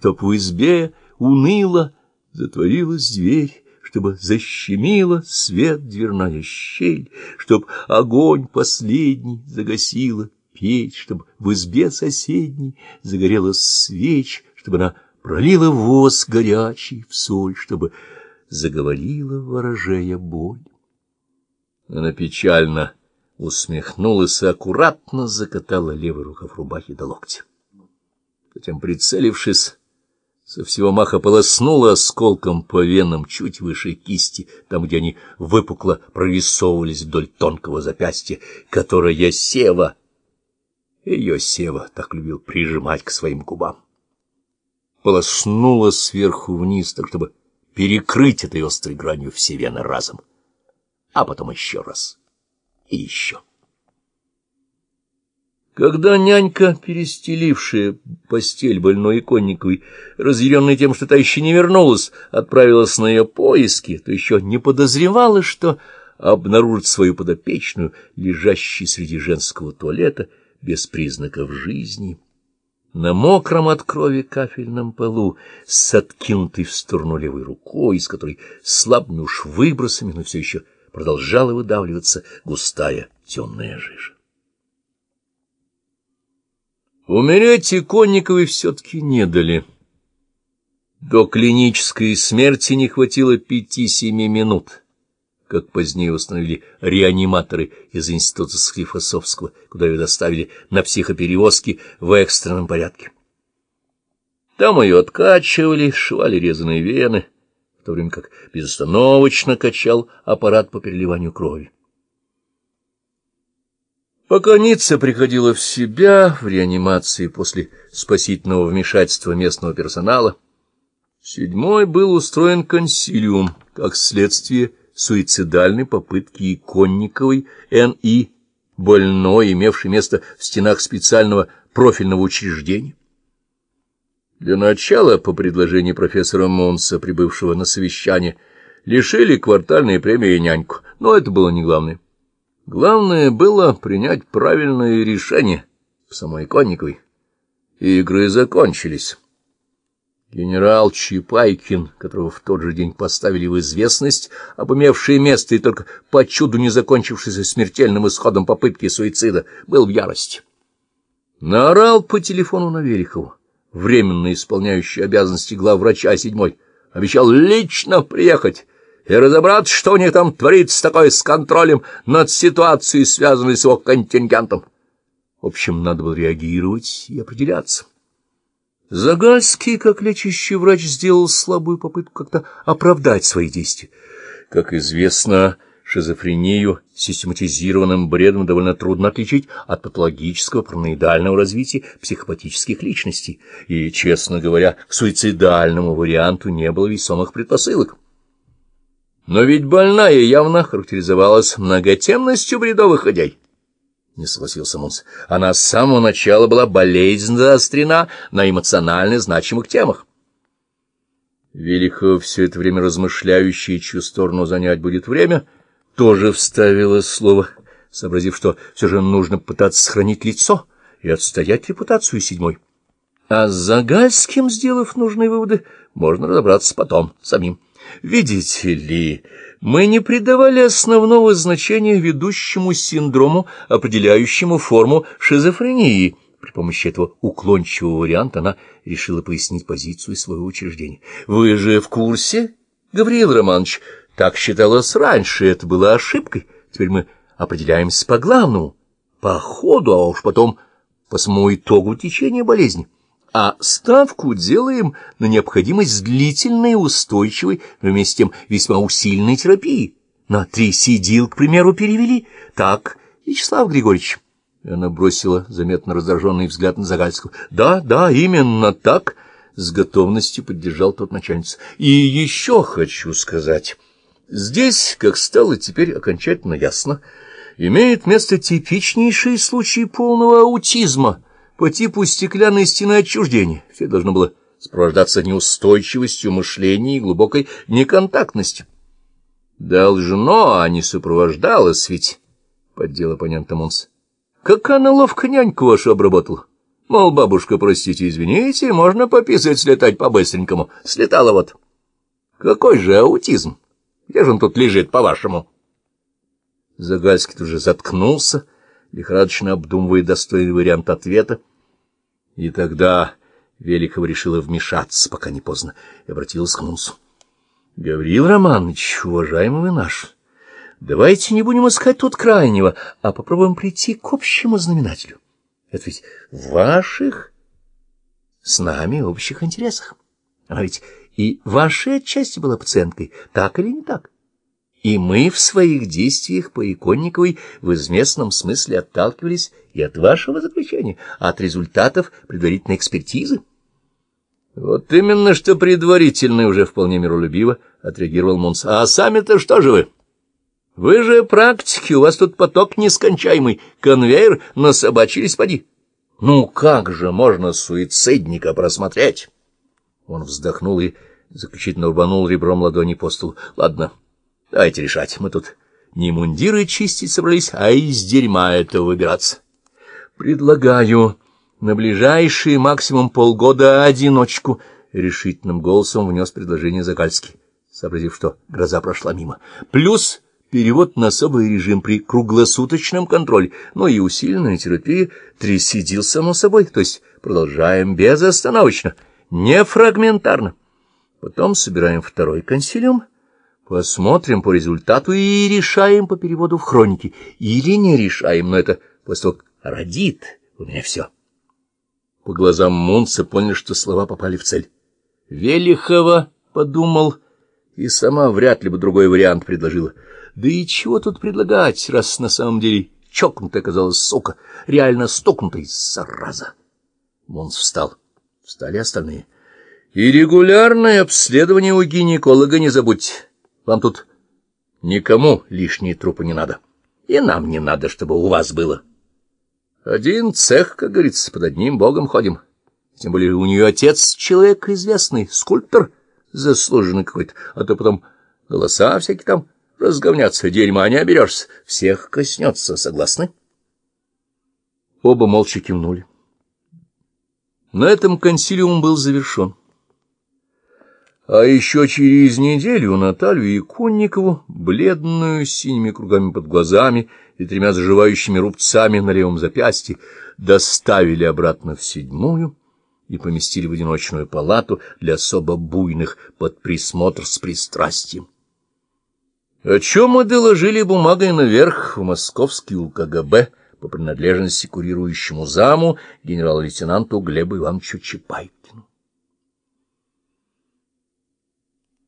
чтоб в избе уныло затворилась дверь, чтобы защемила свет дверная щель, чтоб огонь последний загасила печь, чтобы в избе соседней загорела свеч, чтобы она пролила воз горячий в соль, чтобы заговорила ворожея боль. Она печально усмехнулась и аккуратно закатала левый рукав рубахи до локтя. Затем, прицелившись, со всего маха полоснула осколком по венам чуть выше кисти, там, где они выпукло прорисовывались вдоль тонкого запястья, которое Сева, ее Сева, так любил прижимать к своим губам. Полоснула сверху вниз, так чтобы перекрыть этой острой гранью все вены разом, а потом еще раз и еще. Когда нянька, перестелившая постель больной иконниковой, разъяренная тем, что та еще не вернулась, отправилась на ее поиски, то еще не подозревала, что обнаружит свою подопечную, лежащей среди женского туалета, без признаков жизни. На мокром от крови кафельном полу, с откинутой в сторону левой рукой, из которой слабыми выбросами, но все еще продолжала выдавливаться густая темная жижа. Умереть Иконниковой все-таки не дали. До клинической смерти не хватило пяти-семи минут, как позднее установили реаниматоры из института Склифосовского, куда ее доставили на психоперевозке в экстренном порядке. Там ее откачивали, сшивали резаные вены, в то время как безостановочно качал аппарат по переливанию крови. Пока Ницца приходила в себя в реанимации после спасительного вмешательства местного персонала, седьмой был устроен консилиум как следствие суицидальной попытки Иконниковой Н.И., больной, имевшей место в стенах специального профильного учреждения. Для начала, по предложению профессора Монса, прибывшего на совещание, лишили квартальной премии няньку, но это было не главное. Главное было принять правильное решение в самой Конниковой. Игры закончились. Генерал Чапайкин, которого в тот же день поставили в известность об имевшее место и только по чуду не закончившейся смертельным исходом попытки суицида, был в ярости. Наорал по телефону на Верихову, временно исполняющий обязанности главврача седьмой, обещал лично приехать и разобраться, что у них там творится такое с контролем над ситуацией, связанной с его контингентом. В общем, надо было реагировать и определяться. Загальский, как лечащий врач, сделал слабую попытку как-то оправдать свои действия. Как известно, шизофрению систематизированным бредом довольно трудно отличить от патологического параноидального развития психопатических личностей, и, честно говоря, к суицидальному варианту не было весомых предпосылок. Но ведь больная явно характеризовалась многотемностью бредовых ходей. Не согласился Мунс. Она с самого начала была болезненно заострена на эмоционально значимых темах. Велихов, все это время размышляющий, чью сторону занять будет время, тоже вставила слово, сообразив, что все же нужно пытаться сохранить лицо и отстоять репутацию седьмой. А с Загальским, сделав нужные выводы, можно разобраться потом самим. Видите ли, мы не придавали основного значения ведущему синдрому, определяющему форму шизофрении. При помощи этого уклончивого варианта она решила пояснить позицию своего учреждения. Вы же в курсе, Гавриил Романович? Так считалось раньше, это было ошибкой. Теперь мы определяемся по главному, по ходу, а уж потом по самому итогу течения болезни а ставку делаем на необходимость длительной, устойчивой, но вместе с тем весьма усиленной терапии. На три сидил, к примеру, перевели. Так, Вячеслав Григорьевич. И она бросила заметно раздраженный взгляд на Загальского. Да, да, именно так. С готовностью поддержал тот начальница. И еще хочу сказать. Здесь, как стало теперь окончательно ясно, имеет место типичнейший случай полного аутизма — по типу стеклянной стены отчуждения. Все должно было сопровождаться неустойчивостью мышления и глубокой неконтактностью. Должно, а не сопровождалось ведь, — поддел оппонента Монс. Как она ловко няньку вашу обработала. Мол, бабушка, простите, извините, можно пописать, слетать по-быстренькому. Слетала вот. Какой же аутизм? Где же он тут лежит, по-вашему? Загальский тут же заткнулся, лихорадочно обдумывая достойный вариант ответа. И тогда Великова решила вмешаться, пока не поздно, и обратилась к Мунсу. — Гаврил Романович, уважаемый наш, давайте не будем искать тут крайнего, а попробуем прийти к общему знаменателю. Это ведь в ваших с нами общих интересах. А ведь и вашей отчасти была пациенткой, так или не так? И мы в своих действиях по Иконниковой в известном смысле отталкивались и от вашего заключения, от результатов предварительной экспертизы. Вот именно что предварительно уже вполне миролюбиво отреагировал Мунс. А сами-то что же вы? Вы же практики, у вас тут поток нескончаемый, конвейер на собачились поди. Ну как же можно суицидника просмотреть? Он вздохнул и заключительно рванул ребром ладони по столу. Ладно, давайте решать. Мы тут не мундиры чистить собрались, а из дерьма этого выбираться. Предлагаю на ближайшие максимум полгода одиночку, — решительным голосом внес предложение Закальский, сообразив, что гроза прошла мимо. Плюс перевод на особый режим при круглосуточном контроле, но и усиленная терапия трясидил само собой, то есть продолжаем безостановочно, не фрагментарно. Потом собираем второй консилиум, посмотрим по результату и решаем по переводу в хроники. Или не решаем, но это как родит у меня все. По глазам Мунца понял, что слова попали в цель. Велихова подумал, и сама вряд ли бы другой вариант предложила. Да и чего тут предлагать, раз на самом деле чокнутая оказалась сука, реально стукнутая, зараза. Мунц встал. Встали остальные. И регулярное обследование у гинеколога не забудьте. Вам тут никому лишние трупы не надо. И нам не надо, чтобы у вас было. Один цех, как говорится, под одним богом ходим. Тем более у нее отец человек известный, скульптор заслуженный какой-то, а то потом голоса всякие там разговнятся, дерьма не оберешься, всех коснется, согласны? Оба молча кивнули. На этом консилиум был завершен. А еще через неделю Наталью Иконникову, бледную, с синими кругами под глазами и тремя заживающими рубцами на левом запястье, доставили обратно в седьмую и поместили в одиночную палату для особо буйных под присмотр с пристрастием. О чем мы доложили бумагой наверх в московский УКГБ по принадлежности курирующему заму генерал-лейтенанту Глебу Ивановичу Чапайкину.